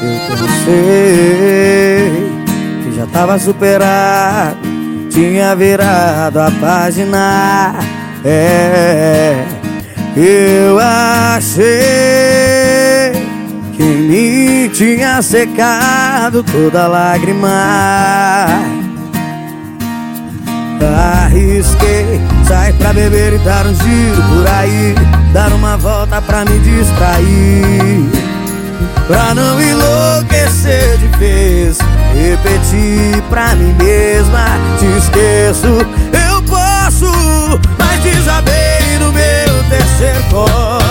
pensei que já tava superado, tinha virado a página. É, eu achei que mim tinha secado toda lágrima. Arrisquei sair pra beber e dar um giro por aí Dar uma volta pra me distrair Pra não enlouquecer de vez Repetir pra mim mesma Te esqueço, eu posso Mas desabei no meu terceiro copo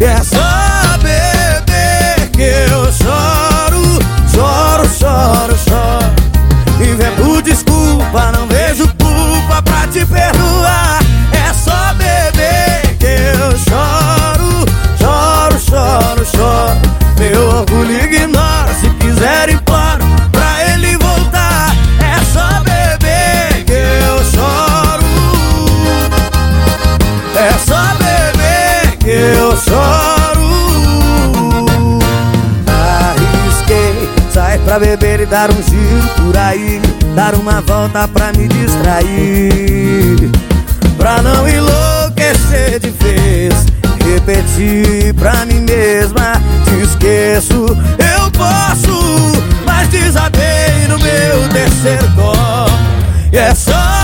E é só beber que eu choro Choro, choro, choro. Invento desculpa, não vejo culpa pra te perdoar choro. Arrisquei, sair pra beber e dar um giro por aí Dar uma volta pra me distrair Pra não enlouquecer de vez. Repetir pra mim mesma Te esqueço, eu posso Mas desabei no meu terceiro dó. E é só